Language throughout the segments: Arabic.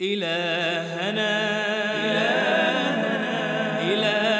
إلهنا. إلهنا. إلهنا.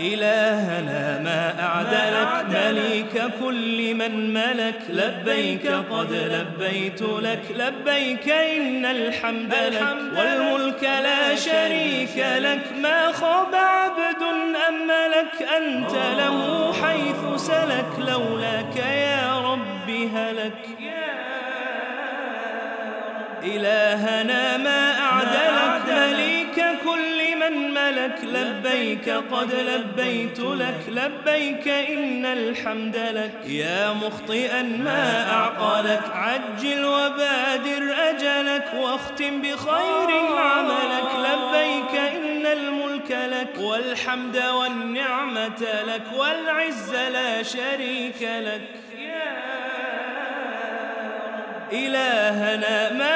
إلهنا ما أعدلك مليك كل من ملك. لبيك قد لبيت لك. لبيك إن الحمد لك. والملك لا شريك لك. ما خاب عبد أملك أنت له حيث سلك. لولاك يا رب هلك. إلهنا ما أعدلك كل من ملك لبيك قد لبيت لك. لبيك إن الحمد لك. يا مخطئا ما أعقلك. عجل وبادر أجلك واختم بخير عملك. لبيك إن الملك لك والحمد والنعمة لك والعز لا شريك لك. إلهنا ما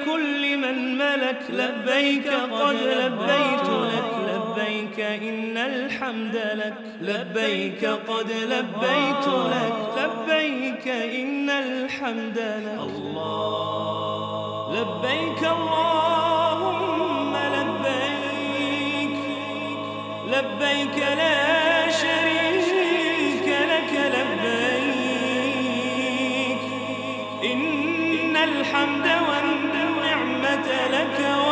مليك كل من ملك لبيك قد لبيت لك. لبيك إن الحمد لك. لبيك قد لبيت لك. لبيك إن الحمد لك. الله لبيك اللهم لبيك. لبيك لا شريك لك. لبيك. إن الحمد لك